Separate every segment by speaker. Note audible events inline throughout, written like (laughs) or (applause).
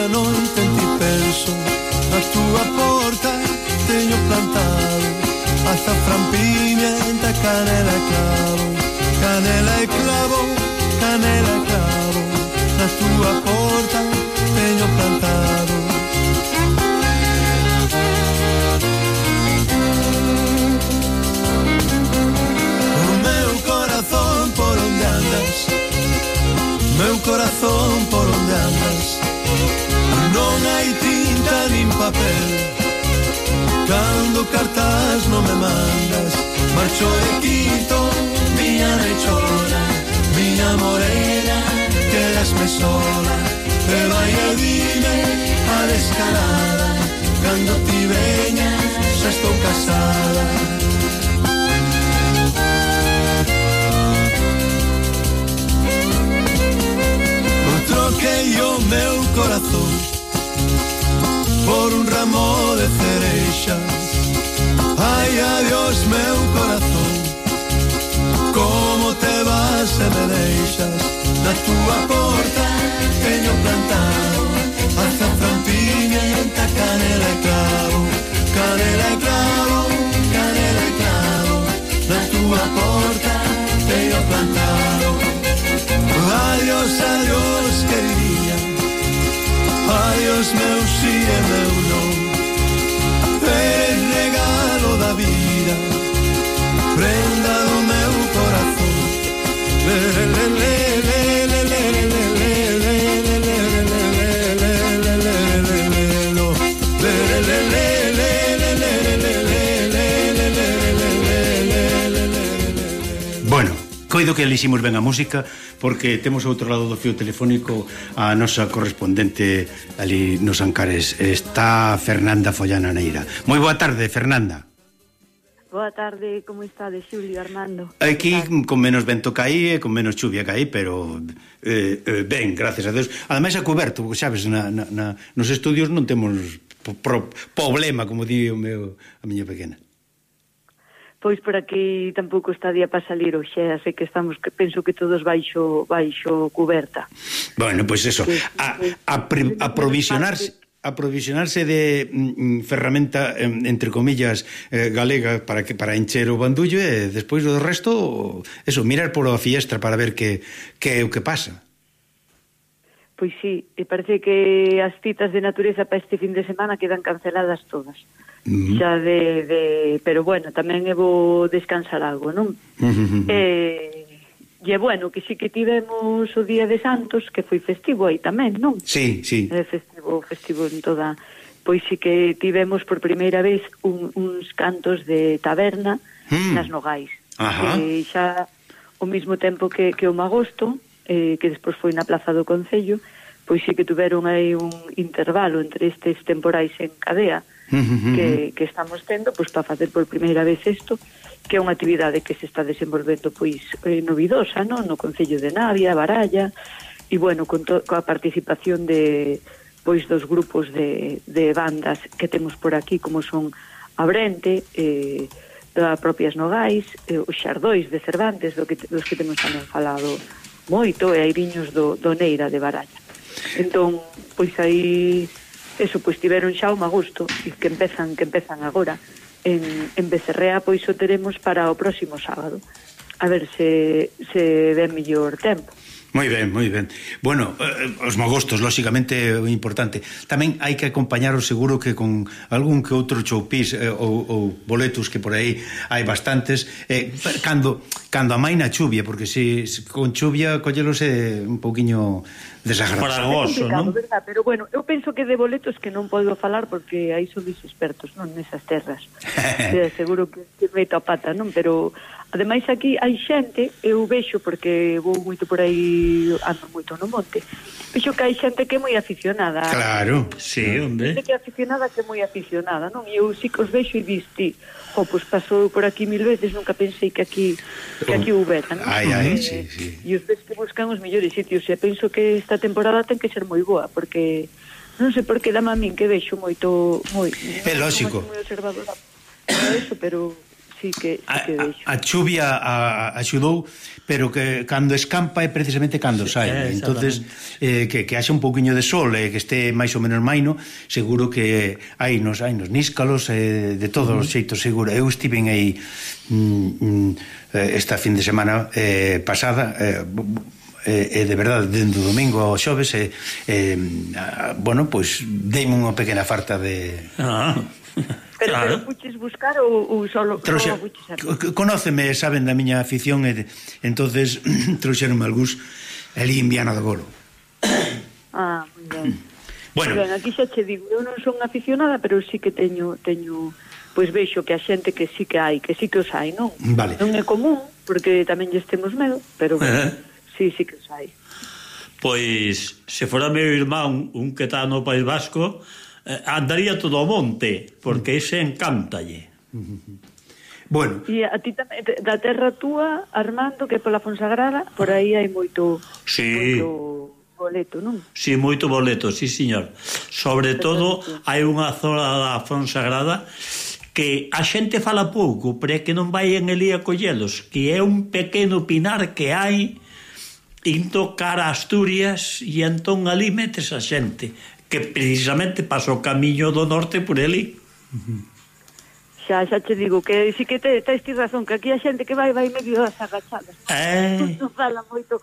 Speaker 1: día noite en ti penso Na túa porta teño plantado. Azafrán, pimienta, canela e clavo. Canela e clavo, canela e clavo. Na túa porta teño plantado. O meu corazón por onde andas? Meu corazón por papel. Cando cartas non me mandas Marcho e quito miña rechona Miña morena, quedasme sola. E vai e dime a descarada Cando ti veñas xa estou casada. Troquei o meu corazón por un ramo de cereixas Ai, adiós meu corazón Como te vas e me deixas Na túa porta teño plantado Azafrán, pimienta, canela e clavo Canela e clavo, canela e clavo. Na túa porta teño plantado. Adiós, adiós, querida Adiós, meu si e meu non Eres regalo da vida Prenda do meu corazón le, le, le, le, le, le, le, le, le.
Speaker 2: Coido que eliximos ben a música porque temos outro lado do fio telefónico a nosa correspondente ali nos Ancares. Está Fernanda Follana Neira. Moi boa tarde, Fernanda.
Speaker 3: Boa tarde, como estades, Xulio, Armando?
Speaker 2: Aquí con menos vento caí e con menos chuvia caí, pero eh, eh, ben, gracias a Deus. Ademais a coberto, sabes, na, na, na, nos estudios non temos pro, problema, como di o meu, a miña pequena
Speaker 3: pois por aquí tampouco está día para salir o xe, así que estamos que penso que todos baixo baixo coberta.
Speaker 2: Bueno, pois pues eso, a, a, pre, a provisionarse aprovisionarse de mm, mm ferramenta entre comillas eh, galega para que para encher o bandullo e despois do resto eso mirar pola fiestra para ver que que é o que pasa.
Speaker 3: Pois sí, e parece que as citas de natureza para este fin de semana quedan canceladas todas. -huh. xa de, de pero bueno, tamén é bo descansar algo, non? Uh -huh. eh, e bueno, que sí que tivemos o Día de Santos, que foi festivo aí tamén, non?
Speaker 2: Sí, sí.
Speaker 3: É festivo, festivo en toda... Pois sí que tivemos por primeira vez un, uns cantos de taberna mm. nas Nogais.
Speaker 2: Ajá.
Speaker 3: E xa ao mesmo tempo que, que o Magosto, eh, que despois foi na Plaza do Concello, pois sí que tuveron aí un intervalo entre estes temporais en cadea, que, que estamos tendo pois, para facer por primeira vez isto que é unha actividade que se está desenvolvendo pois eh, novidosa non? no Concello de Navia, Baralla e bueno, con to, coa participación de pois dos grupos de, de bandas que temos por aquí como son Abrente eh, da propias Nogais eh, os Xardois de Cervantes do que, dos que temos tamén falado moito e hai viños do, do Neira de Baralla entón, pois aí eso, pois tiveron xa un agosto e que empezan, que empezan agora. En, en Becerrea pois o teremos para o próximo sábado. A ver se, se ve mellor tempo.
Speaker 2: Moi ben, moi ben. Bueno, eh, eh os magostos, lóxicamente, é importante. Tamén hai que acompañar o seguro que con algún que outro choupís eh, ou, ou boletos que por aí hai bastantes, eh, cando, cando a na chuvia, porque se, se con chuvia collelos é eh, un pouquiño desagradoso, non?
Speaker 3: Verdad? Pero bueno, eu penso que de boletos que non podo falar porque aí son os expertos, non, nesas terras. (laughs) Eh, seguro que, que meto a pata, non? Pero Ademais aquí hai xente, eu vexo porque vou moito por aí, ando moito no monte. Vexo que hai xente que é moi aficionada.
Speaker 2: Claro, sí, onde?
Speaker 3: Xente que é aficionada que é moi aficionada, non? E eu si que os vexo e diste, jo, oh, pois pasou por aquí mil veces, nunca pensei que aquí que aquí houbera, non?
Speaker 2: Ai, ai, si, sí, sí.
Speaker 3: E os ves que buscan os mellores sitios, e penso que esta temporada ten que ser moi boa, porque non sei por que dama min que vexo moito moi.
Speaker 2: É lógico.
Speaker 3: Moi observadora. Eso, pero sí que, sí que deixo.
Speaker 2: A, a chuvia a, axudou, pero que cando escampa é precisamente cando
Speaker 4: sí,
Speaker 2: sai.
Speaker 4: Eh,
Speaker 2: Entonces eh, que, que haxa un pouquiño de sol, eh, que este máis ou menos maino, seguro que hai nos, hai nos níscalos, eh, de todos uh -huh. os xeitos, seguro. Eu estiven aí mm, mm, eh, esta fin de semana eh, pasada, eh, e, e de verdade dentro do domingo ao xoves e, e a, bueno, pois deime unha pequena farta de
Speaker 4: ah.
Speaker 3: Pero,
Speaker 4: claro.
Speaker 3: pero puches buscar ou, ou solo
Speaker 2: Trouxe, Conóceme, saben da miña afición e entonces (clears throat) trouxeronme algúns ali en Viana do Golo.
Speaker 3: Ah, moi ben. (clears throat)
Speaker 2: Bueno,
Speaker 3: ben, aquí xa che digo, eu non son aficionada, pero sí que teño teño pois vexo que a xente que sí que hai, que sí que os hai, non?
Speaker 2: Vale.
Speaker 3: Non é común, porque tamén lles temos medo, pero eh. bueno.
Speaker 4: Eh
Speaker 3: sí, sí que os hai.
Speaker 4: Pois, se fora meu irmán un que está no País Vasco, eh, andaría todo o monte, porque ese encántalle. (laughs)
Speaker 2: Bueno.
Speaker 3: E a ti tamén, da terra túa, Armando, que pola Fonsagrada, por aí hai moito...
Speaker 4: Sí.
Speaker 3: Moito boleto, non?
Speaker 4: Si, sí, moito boleto, sí, señor. Sobre todo, hai unha zona da Fonsagrada que a xente fala pouco, pero é que non vai en Elía collelos, que é un pequeno pinar que hai indo cara a Asturias e entón ali metes a xente que precisamente pasa o camiño do norte por ali
Speaker 3: xa, xa te digo que si que te, tes ti razón que aquí a xente que vai vai medio as agachadas
Speaker 4: eh... (laughs)
Speaker 3: non fala moito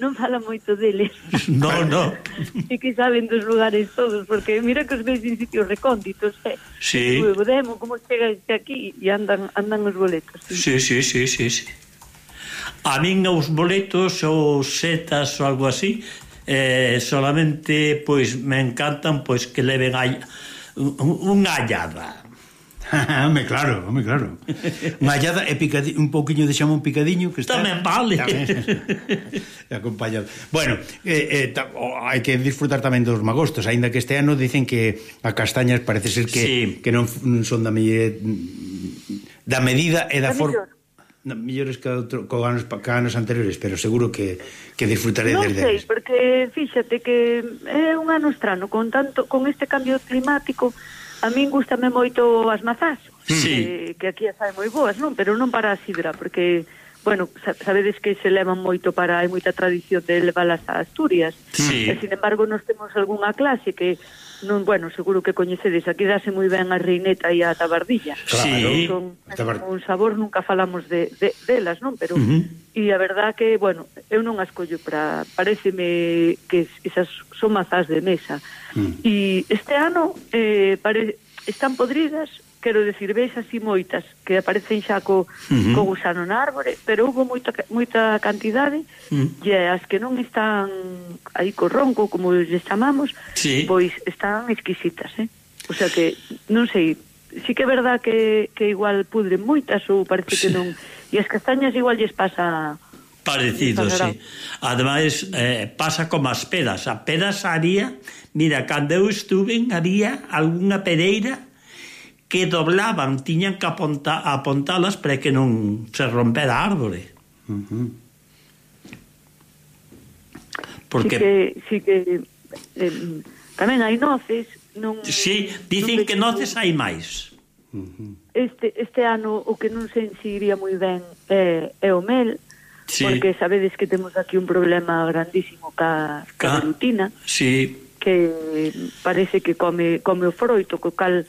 Speaker 3: non fala moito deles (laughs)
Speaker 4: no, no. (laughs)
Speaker 3: e que saben dos lugares todos porque mira que os veis en sitios recónditos eh?
Speaker 4: sí.
Speaker 3: e demo como chegas aquí e andan, andan os boletos sí,
Speaker 4: sí, sí, sí, sí. sí. A min os boletos ou setas ou algo así, eh, solamente pois me encantan pois que leven hai unha hallada. (laughs)
Speaker 2: home, claro, home, claro. Unha hallada e picadi, un pouquiño de xamón picadiño que está...
Speaker 4: Tamén vale.
Speaker 2: Tamén, (laughs) acompañado. Bueno, eh, eh, ta, oh, hai que disfrutar tamén dos magostos, aínda que este ano dicen que a castañas parece ser que,
Speaker 4: sí.
Speaker 2: que non, non son da mellé da medida e da forma no, millores que outro, co anos, que anos anteriores, pero seguro que, que disfrutaré
Speaker 3: non
Speaker 2: desde...
Speaker 3: Non
Speaker 2: sei,
Speaker 3: porque fíxate que é un ano estrano, con tanto con este cambio climático, a min gustame moito as mazás,
Speaker 4: sí.
Speaker 3: que, que aquí as hai moi boas, non? Pero non para a sidra, porque, bueno, sabedes que se levan moito para... hai moita tradición de levalas a Asturias.
Speaker 4: Sí.
Speaker 3: E, sin embargo, nos temos algunha clase que non, bueno, seguro que coñecedes, aquí dase moi ben a reineta e a tabardilla.
Speaker 4: Claro, sí.
Speaker 3: son
Speaker 2: Tabar...
Speaker 3: un sabor, nunca falamos de, de delas, non, pero
Speaker 4: uh -huh.
Speaker 3: e a verdad que, bueno, eu non as collo para pareceme que esas son mazás de mesa.
Speaker 2: Uh -huh.
Speaker 3: E este ano eh pare, están podridas quero decir, veis así moitas que aparecen xa co,
Speaker 4: uh -huh.
Speaker 3: co gusano na árbore, pero houve moita, moita cantidade
Speaker 4: uh -huh.
Speaker 3: e as que non están aí co ronco, como les chamamos,
Speaker 4: sí.
Speaker 3: pois están exquisitas, eh? O sea que, non sei, sí que é verdad que, que igual pudren moitas ou parece
Speaker 4: sí.
Speaker 3: que non... E as castañas igual lles pasa
Speaker 4: parecido, sí. Ademais, eh, pasa como as pedas. A pedas había, mira, cando eu estuve había algunha pereira que doblaban tiñan que aponta, apuntalas para que non se rompera a árbore.
Speaker 2: Uh -huh.
Speaker 4: Porque...
Speaker 3: Sí que, sí que eh, tamén hai noces non Si,
Speaker 4: sí, dicen
Speaker 3: non
Speaker 4: que noces hai máis.
Speaker 3: Este, este ano o que non se iría moi ben é, é o mel,
Speaker 4: sí.
Speaker 3: porque sabedes que temos aquí un problema grandísimo ca, ca, ah,
Speaker 4: ca...
Speaker 3: rutina,
Speaker 4: sí.
Speaker 3: que parece que come, come o froito, co cal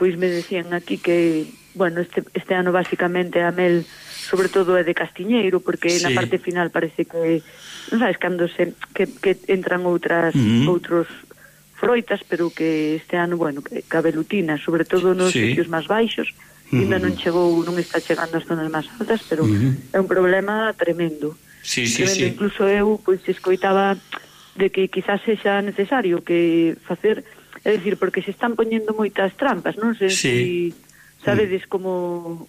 Speaker 3: pois me decían aquí que, bueno, este, este ano basicamente a mel sobre todo é de castiñeiro, porque
Speaker 4: sí.
Speaker 3: na parte final parece que, non sabes, cando se, que, que entran outras,
Speaker 4: uh -huh.
Speaker 3: outros froitas, pero que este ano, bueno, cabelutina, sobre todo nos
Speaker 4: sí.
Speaker 3: sitios máis baixos, ainda uh -huh. non chegou, non está chegando ás zonas máis altas, pero
Speaker 2: uh -huh.
Speaker 3: é un problema tremendo.
Speaker 4: Sí, sí,
Speaker 3: tremendo.
Speaker 4: sí.
Speaker 3: Incluso eu, pois, escoitaba de que quizás sexa necesario que facer É dicir, porque se están poñendo moitas trampas, non sei
Speaker 4: sí.
Speaker 3: si sabedes mm. como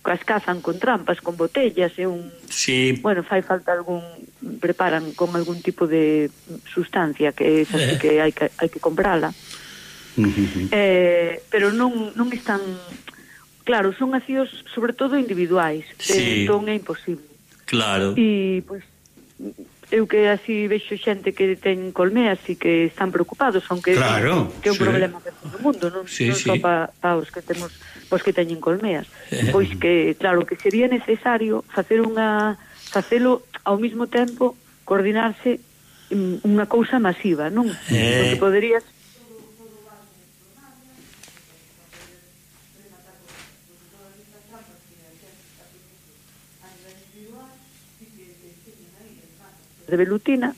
Speaker 3: as cazan con trampas, con botellas e un
Speaker 4: sí.
Speaker 3: bueno, fai falta algún preparan con algún tipo de sustancia que esa
Speaker 4: eh.
Speaker 3: que hai que hai que comprala.
Speaker 2: Mm-hmm.
Speaker 3: Eh, pero non non están claro, son accións sobre todo individuais, eh,
Speaker 4: sí.
Speaker 3: entón é imposible.
Speaker 4: Claro.
Speaker 3: E pois pues, eu que así vexo xente que ten colmeas e que están preocupados, aunque
Speaker 2: claro,
Speaker 3: que é un
Speaker 2: sí.
Speaker 3: problema de todo o mundo, non,
Speaker 4: sí,
Speaker 3: non
Speaker 4: sí.
Speaker 3: só pa, pa os que temos os que teñen colmeas. Eh. (laughs) Pois que, claro, que sería necesario facer unha facelo ao mesmo tempo coordinarse mm, unha cousa masiva, non?
Speaker 4: Eh.
Speaker 3: Porque poderías de velutina,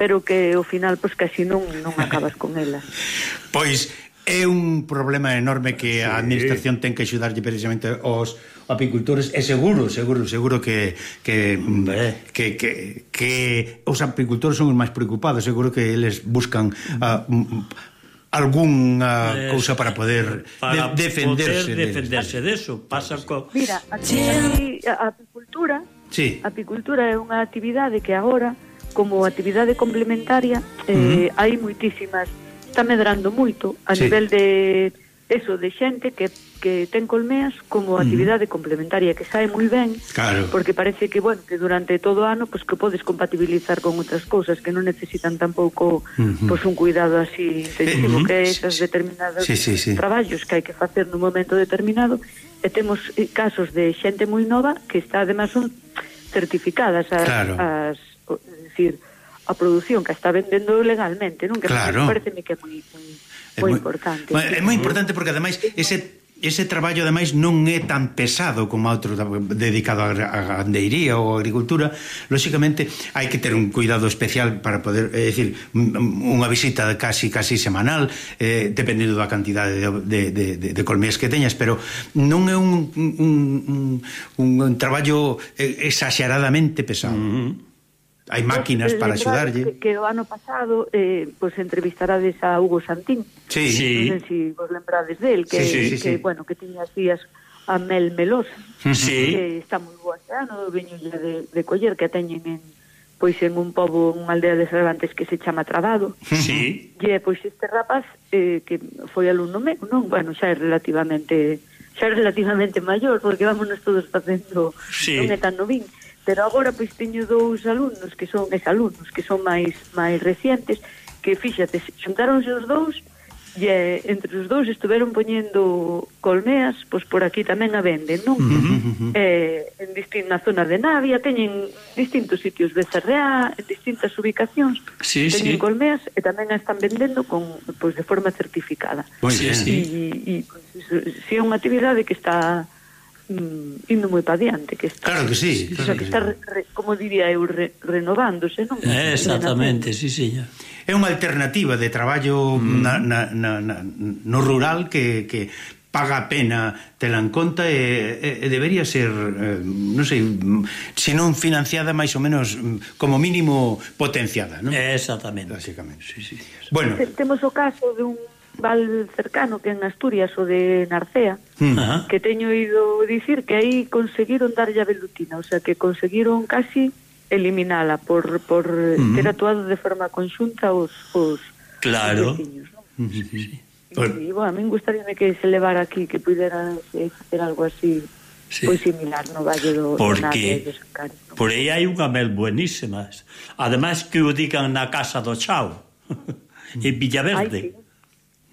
Speaker 3: pero que ao final pois casi non non acabas con ela. (laughs)
Speaker 2: pois é un problema enorme que a administración ten que axudarlle precisamente aos apicultores é seguro, seguro, seguro que que
Speaker 4: mm, eh,
Speaker 2: que, que, que os apicultores son os máis preocupados, seguro que eles buscan uh, algunha
Speaker 4: eh,
Speaker 2: cousa para poder
Speaker 4: para
Speaker 2: de, defenderse
Speaker 4: poder defenderse de eso. pasa co
Speaker 3: Mira, aquí, aquí a apicultura
Speaker 2: Sí.
Speaker 3: Apicultura é unha actividade que agora, como actividade complementaria, eh, uh -huh. hai moitísimas, está medrando moito a
Speaker 2: sí.
Speaker 3: nivel de eso de xente que, que ten colmeas como actividade complementaria que sae moi ben,
Speaker 2: claro.
Speaker 3: porque parece que bueno, que durante todo o ano pois pues, que podes compatibilizar con outras cousas que non necesitan tampouco
Speaker 2: mm pois
Speaker 3: pues, un cuidado así intensivo
Speaker 2: mm
Speaker 3: -hmm.
Speaker 2: que
Speaker 3: esas determinadas
Speaker 2: sí, sí, sí.
Speaker 3: traballos que hai que facer nun momento determinado e temos eh, casos de xente moi nova que está además son certificadas as,
Speaker 2: claro.
Speaker 3: as o, decir, a produción que está vendendo legalmente, non? Que
Speaker 2: claro.
Speaker 3: parece que é moi, moi, moi,
Speaker 2: é
Speaker 3: moi importante.
Speaker 2: É moi importante porque ademais ese ese traballo ademais non é tan pesado como outro dedicado á gandeiría ou á agricultura lóxicamente hai que ter un cuidado especial para poder, é dicir unha visita casi casi semanal eh, dependendo da cantidade de, de, de, de, de colmías que teñas pero non é un un, un, un, un traballo eh, exageradamente pesado mm -hmm hai máquinas
Speaker 3: eh, eh,
Speaker 2: para axudarlle.
Speaker 3: Que, que o ano pasado eh, pois pues, entrevistarades a Hugo Santín.
Speaker 2: Sí,
Speaker 4: sí.
Speaker 3: Non sei se si vos lembrades del, que,
Speaker 2: sí, sí, sí,
Speaker 3: que
Speaker 2: sí.
Speaker 3: bueno, que tiña así as a Mel Melosa,
Speaker 4: sí.
Speaker 3: que está moi boa este ano, veño de, de coller que teñen en pois en un pobo, unha aldea de Cervantes que se chama Trabado.
Speaker 4: Sí.
Speaker 3: E pois este rapaz eh, que foi alumno meu, non? Bueno, xa é relativamente xa é relativamente maior, porque vámonos todos facendo
Speaker 4: sí.
Speaker 3: non é tan novín. Pero agora pois teño dous alumnos que son exalumnos, que son máis máis recientes, que fíxate, xuntáronse os dous e eh, entre os dous estiveron poñendo colmeas, pois por aquí tamén a venden, non? Uh -huh. Eh, en distin na zona de Navia teñen distintos sitios de Cerreá, en distintas ubicacións,
Speaker 4: sí,
Speaker 3: teñen
Speaker 4: sí.
Speaker 3: colmeas e tamén a están vendendo con pois de forma certificada.
Speaker 2: Moi
Speaker 4: sí, sí.
Speaker 3: E, e, pois, é unha actividade que está mm, indo moi pa diante que está,
Speaker 2: Claro que sí, claro que,
Speaker 3: que está,
Speaker 2: sí.
Speaker 3: Re, como diría eu, re, renovándose, non?
Speaker 4: Eh, exactamente, sí, sí. Ya.
Speaker 2: É unha alternativa de traballo mm. na, na, na, na, no rural que, que paga a pena tela en conta e, e, e debería ser, eh, non sei, se non financiada, máis ou menos, mm, como mínimo, potenciada, non?
Speaker 4: Exactamente.
Speaker 2: Básicamente.
Speaker 4: Sí, sí,
Speaker 2: sí.
Speaker 3: Bueno. Temos o caso de un val cercano que en Asturias o de Narcea
Speaker 2: hmm.
Speaker 4: uh -huh.
Speaker 3: que teño ido dicir que aí conseguiron darlle a velutina o sea que conseguiron casi eliminala por, por uh -huh. ter actuado de forma conxunta os, os
Speaker 4: claro
Speaker 3: os veciños, ¿no? uh -huh.
Speaker 4: sí, sí.
Speaker 2: Bueno.
Speaker 3: E, bueno, a min gustaría que se levara aquí que pudera eh, facer algo así
Speaker 4: sí.
Speaker 3: pois similar no Valle do
Speaker 4: Porque
Speaker 3: do Sancares, no?
Speaker 4: por aí hai unha mel buenísimas ademais que o digan na Casa do Chao (laughs) en Villaverde Ay,
Speaker 3: sí.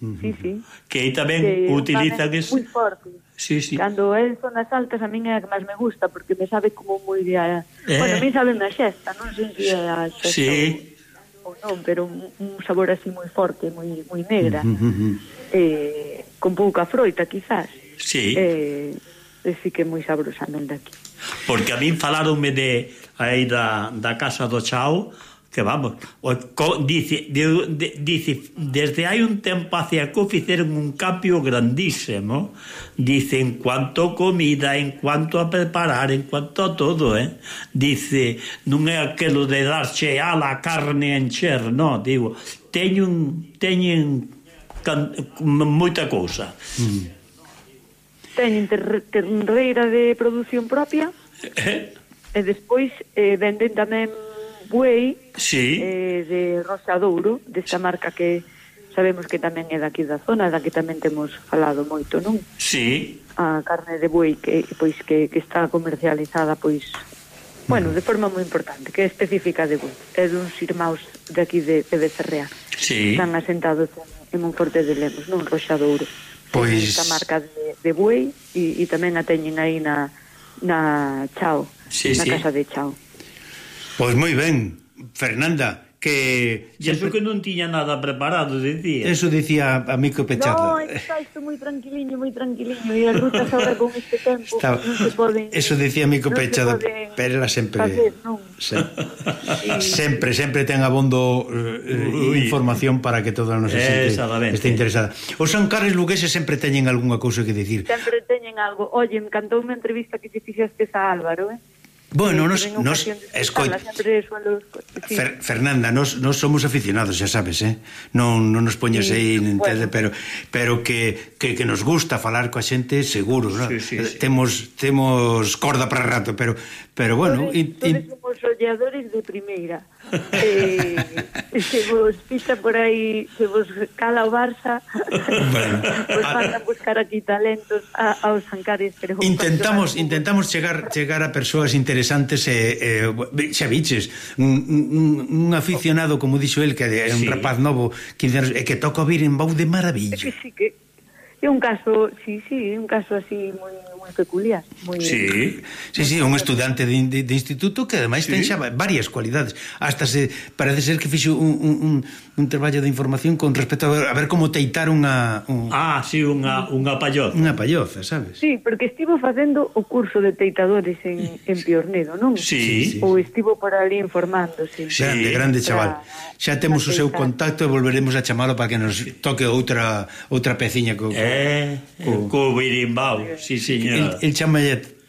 Speaker 3: Sí, sí.
Speaker 4: Que aí tamén
Speaker 3: que
Speaker 4: utilizan es...
Speaker 3: moi forte.
Speaker 4: Sí, sí.
Speaker 3: Cando é zonas altas a min é a que máis me gusta porque me sabe como moi de a...
Speaker 4: eh.
Speaker 3: Bueno, a min sabe unha xesta, non sei se é a xesta.
Speaker 4: Sí.
Speaker 3: Ou, ou non, pero un, un sabor así moi forte, moi moi negra.
Speaker 2: mm
Speaker 3: eh, con pouca froita quizás.
Speaker 4: Sí.
Speaker 3: Eh, e sí que é moi sabrosamente aquí.
Speaker 4: Porque a min falaronme de aí da, da casa do Chao, que vamos, o, co, dice, de, de, dice, desde hai un tempo hacia co fizeron un cambio grandísimo, dice, en cuanto a comida, en cuanto a preparar, en cuanto a todo, eh? dice, non é aquilo de darche a la carne a encher, no, digo, teñen, teñen can, moita cousa. Mm.
Speaker 3: Teñen ter, terreira de produción propia,
Speaker 4: eh? eh.
Speaker 3: e despois eh, venden tamén Buey
Speaker 4: sí.
Speaker 3: eh, de Rosa Douro, desta marca que sabemos que tamén é daqui da zona, da que tamén temos falado moito, non?
Speaker 4: Sí.
Speaker 3: A carne de buey que pois que, que está comercializada pois bueno, de forma moi importante, que é específica de Buey, é duns irmãos daqui de, de Becerrea.
Speaker 4: Sí.
Speaker 3: Están asentados en, un Monforte de Lemos, non Rosa Douro.
Speaker 2: Pois
Speaker 3: esta marca de, de buey e, e tamén a teñen aí na na Chao,
Speaker 4: sí,
Speaker 3: na
Speaker 4: sí.
Speaker 3: casa de Chao.
Speaker 2: Pois moi ben, Fernanda, que...
Speaker 4: Eso que non tiña nada preparado, dicía.
Speaker 2: Eso dicía a mí
Speaker 3: que
Speaker 2: Pechado.
Speaker 3: No, está isto moi tranquiliño, moi tranquiliño, e as rutas (laughs) ahora con este tempo
Speaker 2: está...
Speaker 3: non se poden...
Speaker 2: Eso dicía a
Speaker 3: mí que
Speaker 2: pechado, pero ela sempre...
Speaker 3: Facer, non.
Speaker 2: Se... (laughs)
Speaker 3: e...
Speaker 2: Sempre, sempre ten abondo eh, eh,
Speaker 4: Ui.
Speaker 2: información para que toda a nosa eh,
Speaker 4: xente
Speaker 2: este interesada. Os Ancares lugueses sempre teñen algunha cousa que dicir.
Speaker 3: Sempre teñen algo. Oye, me encantou unha entrevista que lle fixaste a Álvaro, eh?
Speaker 2: Bueno, nos, nos escoit...
Speaker 3: Sí.
Speaker 2: Fer, Fernanda, nos, nos somos aficionados, xa sabes, eh? Non, non nos poñes
Speaker 3: sí,
Speaker 2: aí, entende, pero pero que, que, que nos gusta falar coa xente seguro, ¿no?
Speaker 4: sí, sí, eh, sí.
Speaker 2: Temos temos corda para rato, pero pero bueno,
Speaker 3: todos,
Speaker 2: in, in...
Speaker 3: somos olladores de primeira eh, se vos pisa por aí se vos cala o Barça (laughs)
Speaker 2: bueno,
Speaker 3: vos van a buscar aquí talentos a, aos Ancares pero
Speaker 2: intentamos intentamos chegar chegar a persoas interesantes e, e xa viches un, un, un aficionado como dixo el que é un
Speaker 4: sí.
Speaker 2: rapaz novo 15 anos, e que toca vir en bau de maravilla
Speaker 3: que sí que É un caso, sí, sí, un caso así moi moi peculiar, moi
Speaker 4: Sí.
Speaker 2: Sí, sí, un estudante de, de, de instituto que ademais sí. ten xa varias cualidades. Hasta se parece ser que fixo un, un, un, un traballo de información con respecto a ver, a ver como teitar unha un...
Speaker 4: Ah, sí, unha unha palloza.
Speaker 2: Unha palloza, sabes?
Speaker 3: Sí, porque estivo facendo o curso de teitadores en en Piornedo, non?
Speaker 4: Sí. sí.
Speaker 3: Ou estivo por ali informándose.
Speaker 4: Sí.
Speaker 2: Grande, grande chaval. Xa temos o seu contacto e volveremos a chamalo para que nos toque outra outra peciña co,
Speaker 4: eh Eh, eh
Speaker 2: co,
Speaker 4: co birimbau, sí,
Speaker 2: señora.
Speaker 4: El,
Speaker 2: el chamalle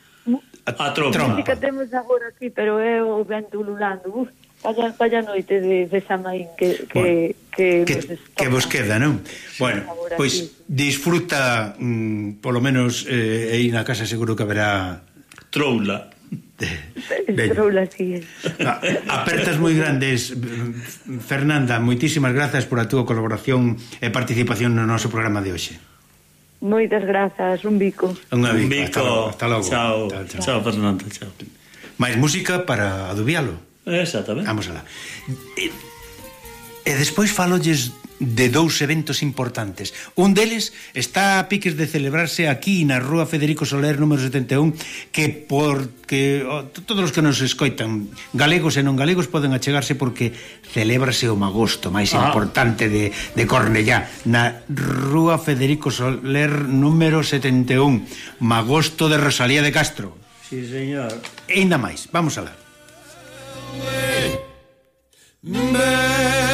Speaker 4: a, trompa.
Speaker 3: trompa. Que temos agora aquí, pero é o vento ululando. Uf, vaya, vaya noite de, de Samaín que, que, bueno, que,
Speaker 2: que,
Speaker 3: que,
Speaker 2: que vos queda, non? Bueno, pois
Speaker 3: pues,
Speaker 2: disfruta, mm, polo menos, eh, aí na casa seguro que haberá...
Speaker 4: Troula. (laughs)
Speaker 3: Troula, sí.
Speaker 2: Ah, apertas moi grandes Fernanda, moitísimas grazas por a túa colaboración e participación no noso programa de hoxe
Speaker 3: Moitas grazas, un bico.
Speaker 4: Un bico.
Speaker 2: hasta logo, Hasta logo.
Speaker 4: Chao.
Speaker 2: Chao, chao.
Speaker 4: chao Fernando, chao.
Speaker 2: Máis música para adubialo.
Speaker 4: Exactamente.
Speaker 2: Vamos alá. E, e despois falolles de dous eventos importantes. Un deles está a piques de celebrarse aquí na Rúa Federico Soler número 71 que por que todos os que nos escoitan, galegos e non galegos poden achegarse porque celébrase o magosto máis
Speaker 4: ah.
Speaker 2: importante de, de Cornellá na Rúa Federico Soler número 71, magosto de Rosalía de Castro.
Speaker 4: Sí, señor.
Speaker 2: E ainda máis, vamos alá.
Speaker 1: Me...